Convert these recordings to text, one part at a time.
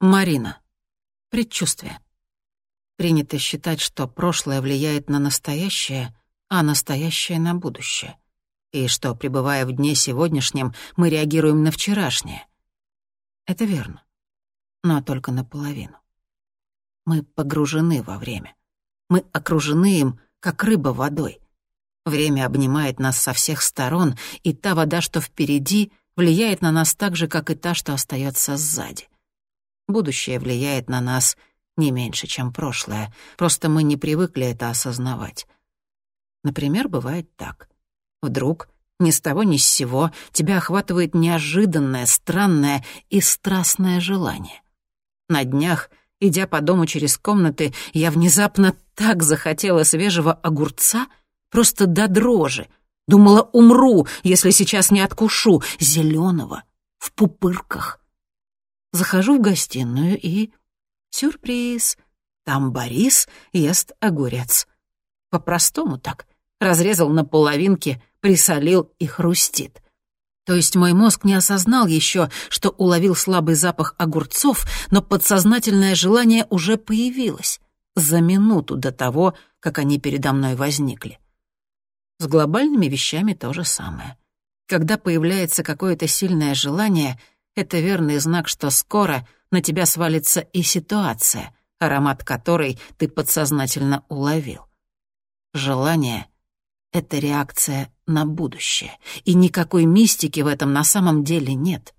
Марина. Предчувствие. Принято считать, что прошлое влияет на настоящее, а настоящее — на будущее. И что, пребывая в дне сегодняшнем, мы реагируем на вчерашнее. Это верно. Но только наполовину. Мы погружены во время. Мы окружены им, как рыба водой. Время обнимает нас со всех сторон, и та вода, что впереди, влияет на нас так же, как и та, что остается сзади. Будущее влияет на нас не меньше, чем прошлое, просто мы не привыкли это осознавать. Например, бывает так. Вдруг, ни с того ни с сего, тебя охватывает неожиданное, странное и страстное желание. На днях, идя по дому через комнаты, я внезапно так захотела свежего огурца, просто до дрожи. Думала, умру, если сейчас не откушу, зеленого, в пупырках. Захожу в гостиную и... Сюрприз! Там Борис ест огурец. По-простому так. Разрезал на половинки, присолил и хрустит. То есть мой мозг не осознал еще, что уловил слабый запах огурцов, но подсознательное желание уже появилось за минуту до того, как они передо мной возникли. С глобальными вещами то же самое. Когда появляется какое-то сильное желание — это верный знак, что скоро на тебя свалится и ситуация, аромат которой ты подсознательно уловил. Желание — это реакция на будущее, и никакой мистики в этом на самом деле нет.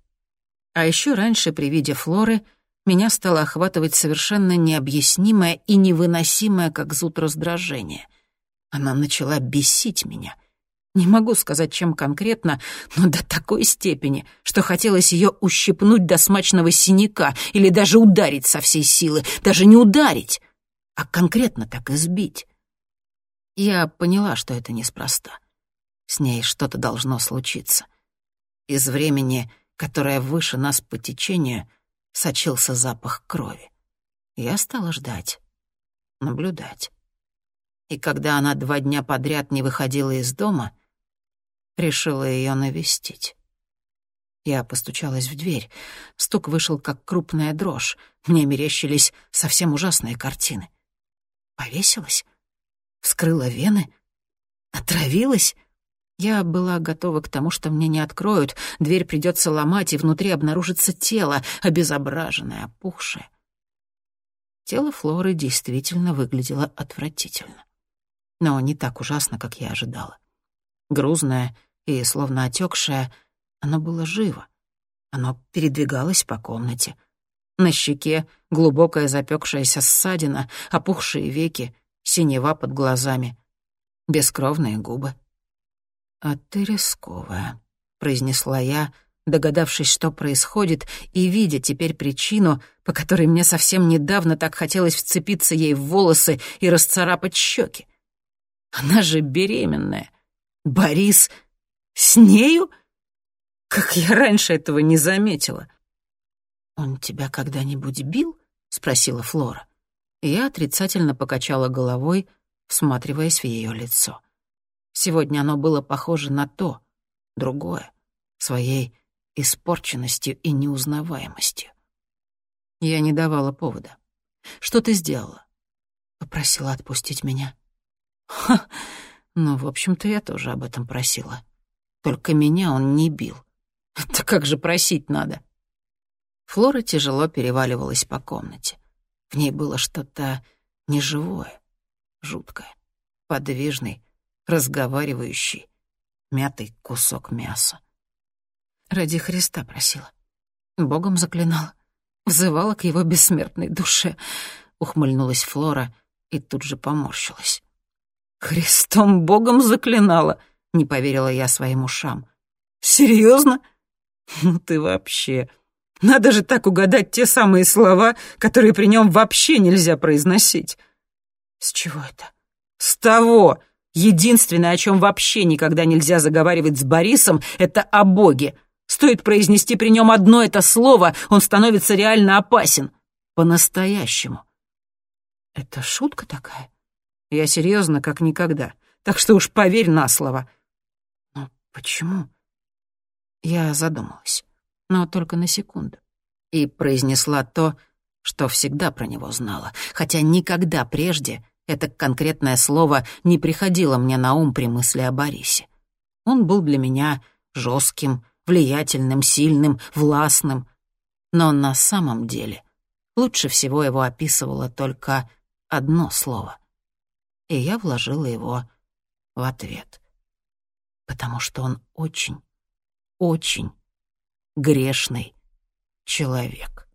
А еще раньше при виде Флоры меня стало охватывать совершенно необъяснимое и невыносимое, как зуд раздражение. Она начала бесить меня — не могу сказать, чем конкретно, но до такой степени, что хотелось ее ущипнуть до смачного синяка или даже ударить со всей силы. Даже не ударить, а конкретно так избить. Я поняла, что это неспроста. С ней что-то должно случиться. Из времени, которое выше нас по течению, сочился запах крови. Я стала ждать, наблюдать. И когда она два дня подряд не выходила из дома, решила ее навестить. Я постучалась в дверь. Стук вышел, как крупная дрожь. Мне мерещились совсем ужасные картины. Повесилась? Вскрыла вены? Отравилась? Я была готова к тому, что мне не откроют, дверь придется ломать, и внутри обнаружится тело, обезображенное, опухшее. Тело Флоры действительно выглядело отвратительно. Но не так ужасно, как я ожидала. Грузное, и, словно отекшее, оно было живо. Оно передвигалось по комнате. На щеке глубокая запекшаяся ссадина, опухшие веки, синева под глазами, бескровные губы. «А ты рисковая», — произнесла я, догадавшись, что происходит, и видя теперь причину, по которой мне совсем недавно так хотелось вцепиться ей в волосы и расцарапать щеки. Она же беременная. Борис с нею? Как я раньше этого не заметила. «Он тебя когда-нибудь бил?» — спросила Флора. Я отрицательно покачала головой, всматриваясь в ее лицо. Сегодня оно было похоже на то, другое, своей испорченностью и неузнаваемостью. Я не давала повода. «Что ты сделала?» Попросила отпустить меня. «Ха, ну, в общем-то, я тоже об этом просила. Только меня он не бил. Это как же просить надо? Флора тяжело переваливалась по комнате. В ней было что-то неживое, жуткое, подвижный, разговаривающий, мятый кусок мяса. Ради Христа просила. Богом заклинала. Взывала к его бессмертной душе. Ухмыльнулась Флора и тут же поморщилась. «Христом Богом заклинала!» — не поверила я своим ушам. «Серьезно? Ну ты вообще... Надо же так угадать те самые слова, которые при нем вообще нельзя произносить». «С чего это?» «С того! Единственное, о чем вообще никогда нельзя заговаривать с Борисом, это о Боге. Стоит произнести при нем одно это слово, он становится реально опасен. По-настоящему». «Это шутка такая?» «Я серьезно, как никогда. Так что уж поверь на слово. Почему? Я задумалась, но только на секунду, и произнесла то, что всегда про него знала, хотя никогда прежде это конкретное слово не приходило мне на ум при мысли о Борисе. Он был для меня жестким, влиятельным, сильным, властным. Но на самом деле лучше всего его описывало только одно слово. И я вложила его в ответ. Потому что он очень, очень грешный человек.